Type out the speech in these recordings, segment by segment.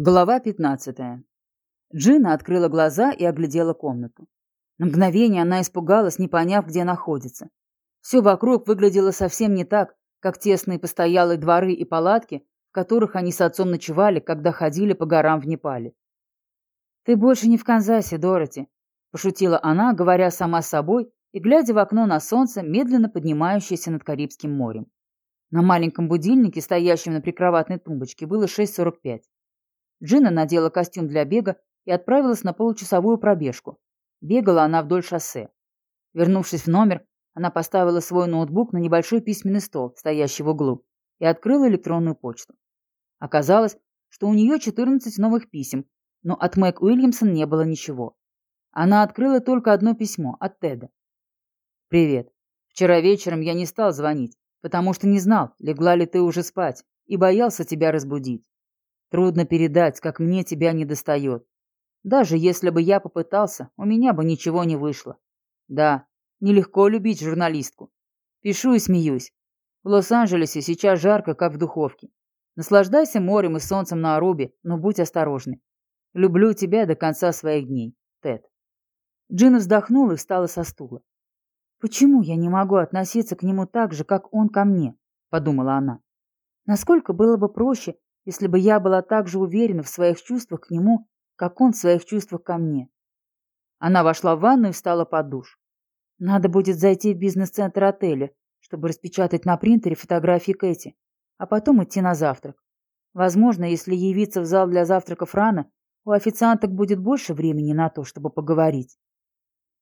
Глава 15. Джина открыла глаза и оглядела комнату. На мгновение она испугалась, не поняв, где находится. Все вокруг выглядело совсем не так, как тесные постоялые дворы и палатки, в которых они с отцом ночевали, когда ходили по горам в Непале. «Ты больше не в Канзасе, Дороти», – пошутила она, говоря сама с собой и глядя в окно на солнце, медленно поднимающееся над Карибским морем. На маленьком будильнике, стоящем на прикроватной тумбочке, было 6.45. Джина надела костюм для бега и отправилась на получасовую пробежку. Бегала она вдоль шоссе. Вернувшись в номер, она поставила свой ноутбук на небольшой письменный стол, стоящий в углу, и открыла электронную почту. Оказалось, что у нее 14 новых писем, но от Мэг Уильямсон не было ничего. Она открыла только одно письмо от Теда. «Привет. Вчера вечером я не стал звонить, потому что не знал, легла ли ты уже спать, и боялся тебя разбудить. Трудно передать, как мне тебя не достает. Даже если бы я попытался, у меня бы ничего не вышло. Да, нелегко любить журналистку. Пишу и смеюсь. В Лос-Анджелесе сейчас жарко, как в духовке. Наслаждайся морем и солнцем на Арубе, но будь осторожный. Люблю тебя до конца своих дней, Тед. Джина вздохнула и встала со стула. «Почему я не могу относиться к нему так же, как он ко мне?» – подумала она. «Насколько было бы проще, если бы я была так же уверена в своих чувствах к нему, как он в своих чувствах ко мне. Она вошла в ванну и встала под душ. Надо будет зайти в бизнес-центр отеля, чтобы распечатать на принтере фотографии Кэти, а потом идти на завтрак. Возможно, если явиться в зал для завтраков рано, у официанток будет больше времени на то, чтобы поговорить.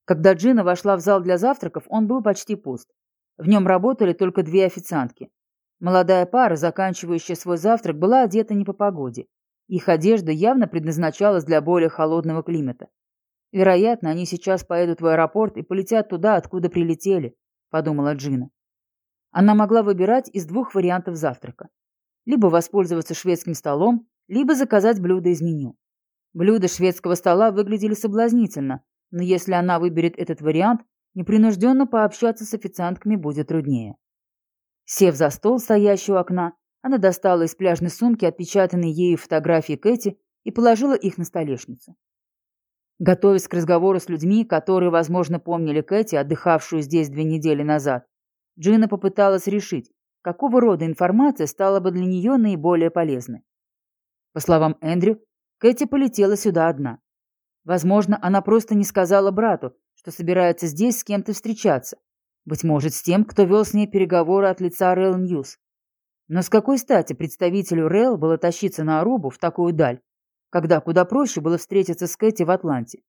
Когда Джина вошла в зал для завтраков, он был почти пуст. В нем работали только две официантки. Молодая пара, заканчивающая свой завтрак, была одета не по погоде. Их одежда явно предназначалась для более холодного климата. Вероятно, они сейчас поедут в аэропорт и полетят туда, откуда прилетели, подумала Джина. Она могла выбирать из двух вариантов завтрака. Либо воспользоваться шведским столом, либо заказать блюдо из меню. Блюда шведского стола выглядели соблазнительно, но если она выберет этот вариант, непринужденно пообщаться с официантками будет труднее. Сев за стол, стоящий окна, она достала из пляжной сумки отпечатанные ею фотографии Кэти и положила их на столешницу. Готовясь к разговору с людьми, которые, возможно, помнили Кэти, отдыхавшую здесь две недели назад, Джина попыталась решить, какого рода информация стала бы для нее наиболее полезной. По словам Эндрю, Кэти полетела сюда одна. Возможно, она просто не сказала брату, что собирается здесь с кем-то встречаться, быть может, с тем, кто вел с ней переговоры от лица Рэл Ньюс. Но с какой стати представителю Рэл было тащиться на Арубу в такую даль, когда куда проще было встретиться с Кэти в Атланте?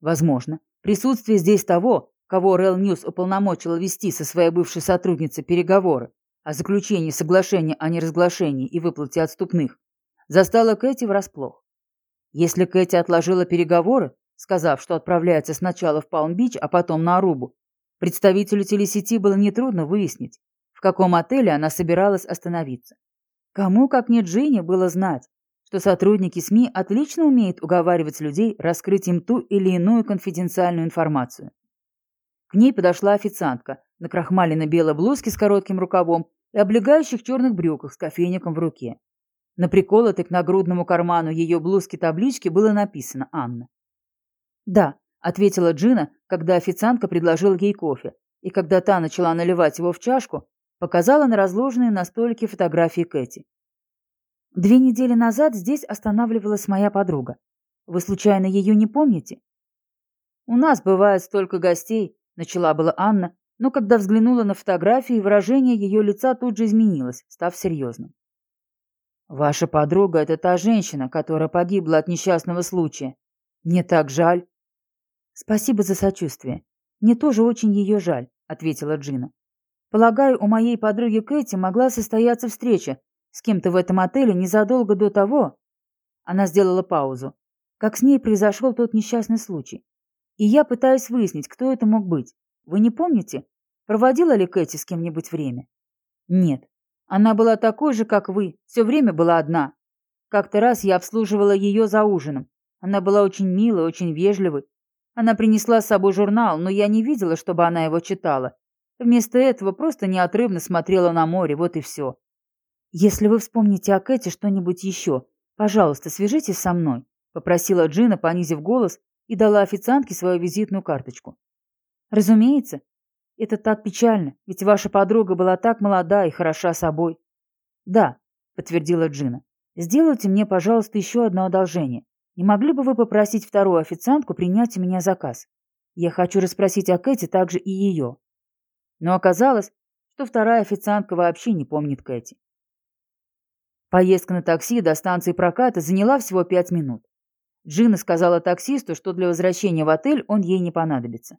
Возможно, присутствие здесь того, кого Рэл Ньюс уполномочила вести со своей бывшей сотрудницей переговоры о заключении соглашения о неразглашении и выплате отступных, застало Кэти врасплох. Если Кэти отложила переговоры, сказав, что отправляется сначала в Палм-Бич, а потом на Арубу, Представителю телесети было нетрудно выяснить, в каком отеле она собиралась остановиться. Кому, как не Джине, было знать, что сотрудники СМИ отлично умеют уговаривать людей раскрыть им ту или иную конфиденциальную информацию. К ней подошла официантка на крахмаленной белой блузке с коротким рукавом и облегающих черных брюках с кофейником в руке. На приколотой к нагрудному карману ее блузки таблички было написано «Анна». Да, ответила Джина, когда официантка предложила ей кофе, и когда та начала наливать его в чашку, показала на разложенные на столике фотографии Кэти. Две недели назад здесь останавливалась моя подруга. Вы случайно ее не помните? У нас бывает столько гостей, начала была Анна, но когда взглянула на фотографии, выражение ее лица тут же изменилось, став серьезным. Ваша подруга – это та женщина, которая погибла от несчастного случая. Мне так жаль. «Спасибо за сочувствие. Мне тоже очень ее жаль», — ответила Джина. «Полагаю, у моей подруги Кэти могла состояться встреча с кем-то в этом отеле незадолго до того...» Она сделала паузу. «Как с ней произошел тот несчастный случай. И я пытаюсь выяснить, кто это мог быть. Вы не помните? Проводила ли Кэти с кем-нибудь время?» «Нет. Она была такой же, как вы. Все время была одна. Как-то раз я обслуживала ее за ужином. Она была очень милой, очень вежливой, она принесла с собой журнал, но я не видела, чтобы она его читала. Вместо этого просто неотрывно смотрела на море, вот и все. Если вы вспомните о Кэти что-нибудь еще, «Пожалуйста, свяжитесь со мной», — попросила Джина, понизив голос, и дала официантке свою визитную карточку. «Разумеется. Это так печально, ведь ваша подруга была так молода и хороша собой». «Да», — подтвердила Джина. «Сделайте мне, пожалуйста, еще одно одолжение. Не могли бы вы попросить вторую официантку принять у меня заказ? Я хочу расспросить о Кэти также и ее». Но оказалось, что вторая официантка вообще не помнит Кэти. Поездка на такси до станции проката заняла всего пять минут. Джина сказала таксисту, что для возвращения в отель он ей не понадобится.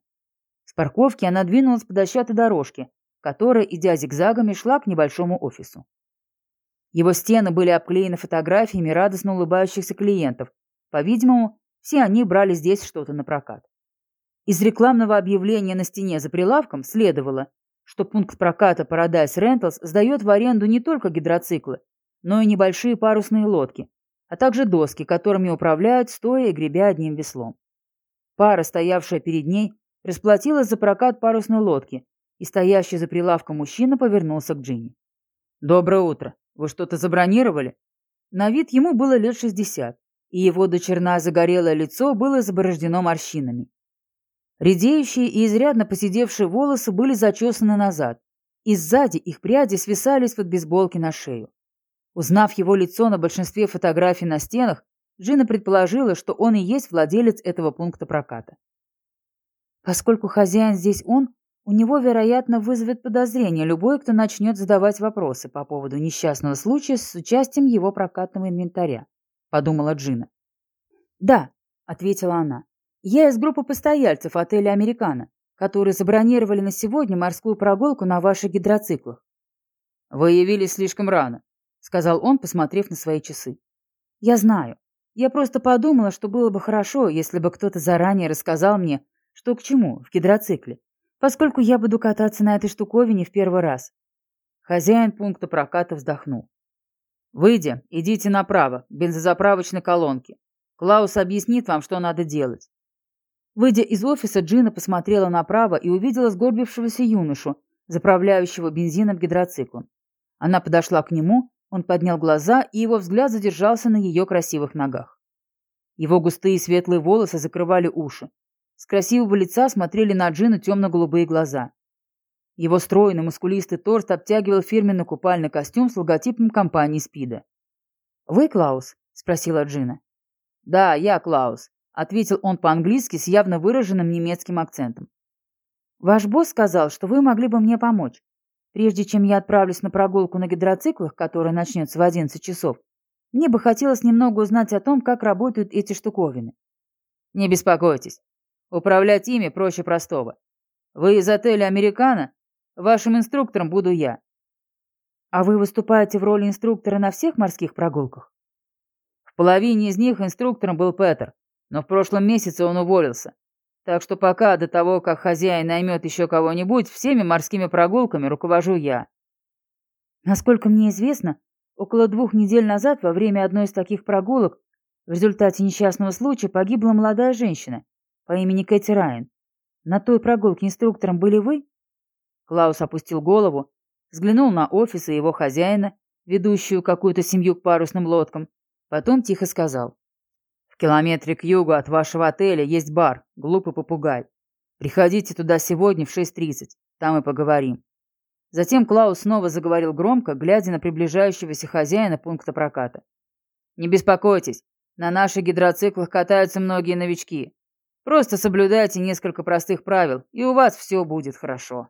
С парковки она двинулась по дощатой дорожке, которая, идя зигзагами, шла к небольшому офису. Его стены были обклеены фотографиями радостно улыбающихся клиентов. По-видимому, все они брали здесь что-то на прокат. Из рекламного объявления на стене за прилавком следовало, что пункт проката Paradise Rentals сдает в аренду не только гидроциклы, но и небольшие парусные лодки, а также доски, которыми управляют, стоя и гребя одним веслом. Пара, стоявшая перед ней, расплатилась за прокат парусной лодки, и стоящий за прилавком мужчина повернулся к Джинни. «Доброе утро. Вы что-то забронировали?» На вид ему было лет шестьдесят, и его дочерное загорелое лицо было заборождено морщинами. Редеющие и изрядно посидевшие волосы были зачесаны назад, и сзади их пряди свисали из-под бейсболки на шею. Узнав его лицо на большинстве фотографий на стенах, Джина предположила, что он и есть владелец этого пункта проката. Поскольку хозяин здесь он, у него, вероятно, вызовет подозрение любой, кто начнет задавать вопросы по поводу несчастного случая с участием его прокатного инвентаря, подумала Джина. «Да», — ответила она, — «я из группы постояльцев отеля «Американо», которые забронировали на сегодня морскую прогулку на ваших гидроциклах». «Вы явились слишком рано», сказал он, посмотрев на свои часы. Я знаю. Я просто подумала, что было бы хорошо, если бы кто-то заранее рассказал мне, что к чему в гидроцикле, поскольку я буду кататься на этой штуковине в первый раз. Хозяин пункта проката вздохнул. «Выйдя, идите направо, к бензозаправочной колонке. Клаус объяснит вам, что надо делать». Выйдя из офиса, Джина посмотрела направо и увидела сгорбившегося юношу, заправляющего бензином гидроциклом. Она подошла к нему он поднял глаза, и его взгляд задержался на ее красивых ногах. Его густые светлые волосы закрывали уши. С красивого лица смотрели на Джину темно-голубые глаза. Его стройный, мускулистый торс обтягивал фирменный купальный костюм с логотипом компании «Спида». «Вы Клаус?» – спросила Джина. «Да, я Клаус», – ответил он по-английски с явно выраженным немецким акцентом. «Ваш босс сказал, что вы могли бы мне помочь. Прежде чем я отправлюсь на прогулку на гидроциклах, которая начнется в 11 часов, мне бы хотелось немного узнать о том, как работают эти штуковины. Не беспокойтесь. Управлять ими проще простого. Вы из отеля «Американо»? Вашим инструктором буду я. А вы выступаете в роли инструктора на всех морских прогулках? В половине из них инструктором был Петер, но в прошлом месяце он уволился. Так что пока до того, как хозяин наймет еще кого-нибудь, всеми морскими прогулками руковожу я. Насколько мне известно, около двух недель назад во время одной из таких прогулок в результате несчастного случая погибла молодая женщина по имени Кэти Райан. На той прогулке инструктором были вы? Клаус опустил голову, взглянул на офис и его хозяина, ведущую какую-то семью к парусным лодкам, потом тихо сказал. В километре к югу от вашего отеля есть бар «Глупый попугай». Приходите туда сегодня в 6.30, там и поговорим. Затем Клаус снова заговорил громко, глядя на приближающегося хозяина пункта проката. «Не беспокойтесь, на наших гидроциклах катаются многие новички. Просто соблюдайте несколько простых правил, и у вас все будет хорошо».